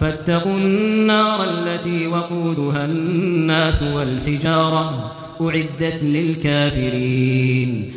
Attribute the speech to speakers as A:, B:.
A: فاتقوا النار التي وقودها الناس والحجارة أعدت للكافرين.